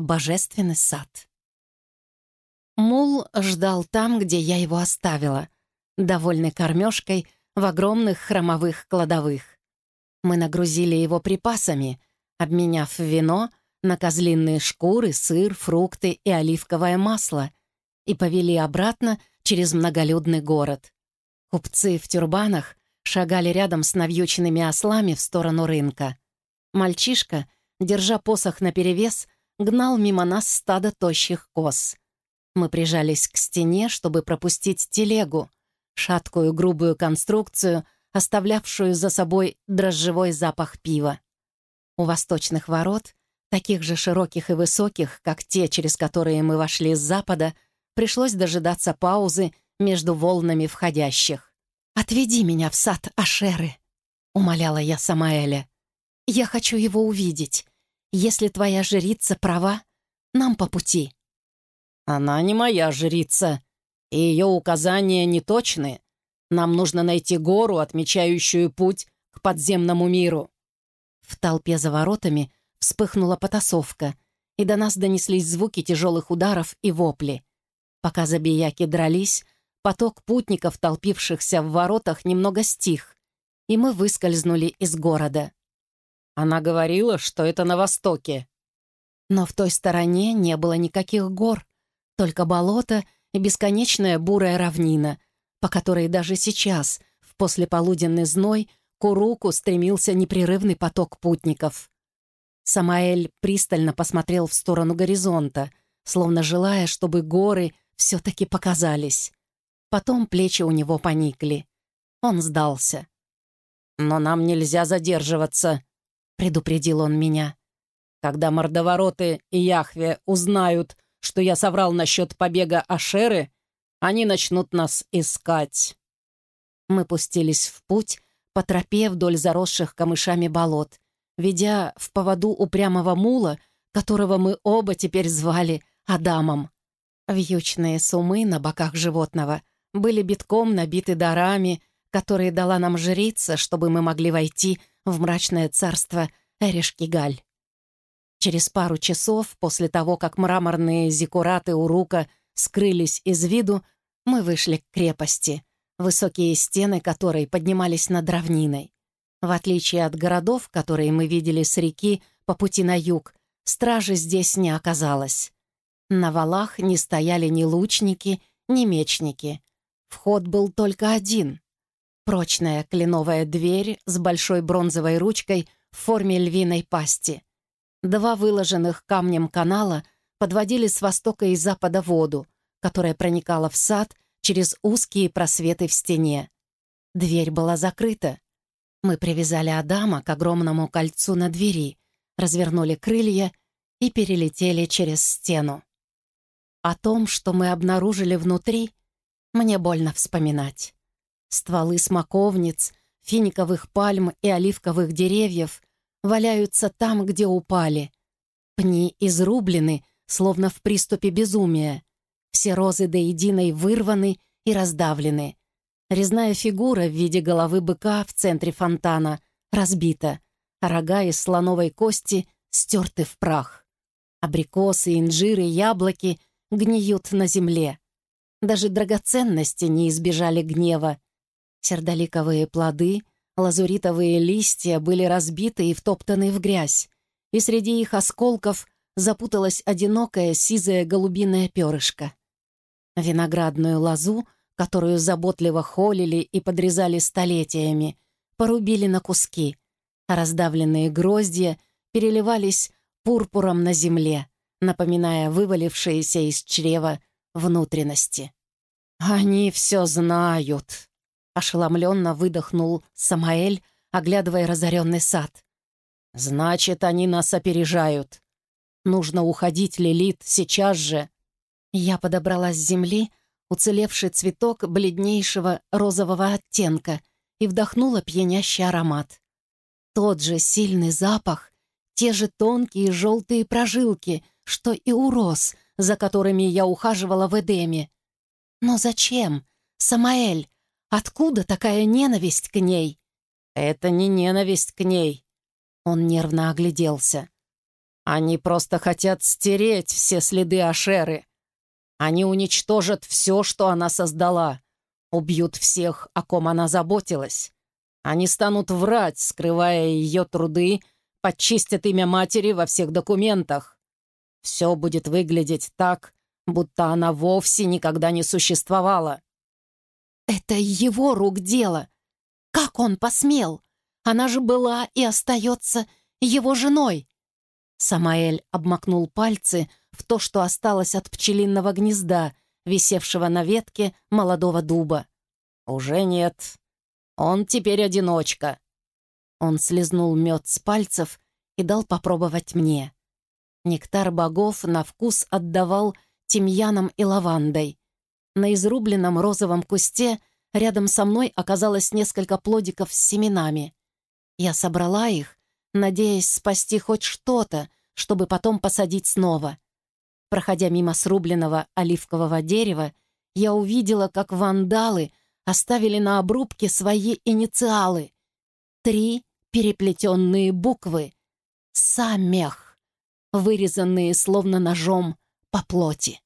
божественный сад. Мул ждал там, где я его оставила, довольный кормежкой в огромных хромовых кладовых. Мы нагрузили его припасами, обменяв вино на козлиные шкуры, сыр, фрукты и оливковое масло, и повели обратно через многолюдный город. Купцы в тюрбанах шагали рядом с навьюченными ослами в сторону рынка. Мальчишка, держа посох наперевес, гнал мимо нас стадо тощих коз. Мы прижались к стене, чтобы пропустить телегу, шаткую грубую конструкцию, оставлявшую за собой дрожжевой запах пива. У восточных ворот, таких же широких и высоких, как те, через которые мы вошли с запада, пришлось дожидаться паузы между волнами входящих. «Отведи меня в сад Ашеры», — умоляла я Самаэля. «Я хочу его увидеть. Если твоя жрица права, нам по пути». «Она не моя жрица, и ее указания не точны. Нам нужно найти гору, отмечающую путь к подземному миру». В толпе за воротами вспыхнула потасовка, и до нас донеслись звуки тяжелых ударов и вопли. Пока забияки дрались, поток путников, толпившихся в воротах, немного стих, и мы выскользнули из города. Она говорила, что это на востоке. Но в той стороне не было никаких гор, только болото и бесконечная бурая равнина, по которой даже сейчас, в послеполуденный зной, к Уруку стремился непрерывный поток путников. Самаэль пристально посмотрел в сторону горизонта, словно желая, чтобы горы все-таки показались. Потом плечи у него поникли. Он сдался. «Но нам нельзя задерживаться», — предупредил он меня. «Когда мордовороты и Яхве узнают, что я соврал насчет побега Ашеры, они начнут нас искать». Мы пустились в путь по тропе вдоль заросших камышами болот, ведя в поводу упрямого мула, которого мы оба теперь звали Адамом. Вьючные сумы на боках животного были битком набиты дарами, которые дала нам жрица, чтобы мы могли войти в мрачное царство Эришкигаль. Через пару часов после того, как мраморные зиккураты Урука скрылись из виду, мы вышли к крепости, высокие стены которой поднимались над равниной. В отличие от городов, которые мы видели с реки по пути на юг, стражи здесь не оказалось. На валах не стояли ни лучники, ни мечники. Вход был только один. Прочная кленовая дверь с большой бронзовой ручкой в форме львиной пасти. Два выложенных камнем канала подводили с востока и запада воду, которая проникала в сад через узкие просветы в стене. Дверь была закрыта. Мы привязали Адама к огромному кольцу на двери, развернули крылья и перелетели через стену. О том, что мы обнаружили внутри, мне больно вспоминать. Стволы смоковниц, финиковых пальм и оливковых деревьев валяются там, где упали. Пни изрублены, словно в приступе безумия. Все розы до единой вырваны и раздавлены. Резная фигура в виде головы быка в центре фонтана разбита, а рога из слоновой кости стерты в прах. Абрикосы, инжиры, яблоки гниют на земле. Даже драгоценности не избежали гнева. Сердоликовые плоды, лазуритовые листья были разбиты и втоптаны в грязь, и среди их осколков запуталась одинокая сизая голубиная перышко. Виноградную лозу, которую заботливо холили и подрезали столетиями, порубили на куски, а раздавленные гроздья переливались пурпуром на земле напоминая вывалившиеся из чрева внутренности. «Они все знают», — ошеломленно выдохнул Самаэль, оглядывая разоренный сад. «Значит, они нас опережают. Нужно уходить, Лилит, сейчас же». Я подобрала с земли уцелевший цветок бледнейшего розового оттенка и вдохнула пьянящий аромат. Тот же сильный запах, те же тонкие желтые прожилки, что и у роз, за которыми я ухаживала в Эдеме. Но зачем? Самаэль, откуда такая ненависть к ней? Это не ненависть к ней. Он нервно огляделся. Они просто хотят стереть все следы Ашеры. Они уничтожат все, что она создала, убьют всех, о ком она заботилась. Они станут врать, скрывая ее труды, подчистят имя матери во всех документах. Все будет выглядеть так, будто она вовсе никогда не существовала. «Это его рук дело. Как он посмел? Она же была и остается его женой!» Самаэль обмакнул пальцы в то, что осталось от пчелиного гнезда, висевшего на ветке молодого дуба. «Уже нет. Он теперь одиночка». Он слезнул мед с пальцев и дал попробовать мне. Нектар богов на вкус отдавал тимьяном и лавандой. На изрубленном розовом кусте рядом со мной оказалось несколько плодиков с семенами. Я собрала их, надеясь спасти хоть что-то, чтобы потом посадить снова. Проходя мимо срубленного оливкового дерева, я увидела, как вандалы оставили на обрубке свои инициалы. Три переплетенные буквы «Самех», вырезанные словно ножом по плоти.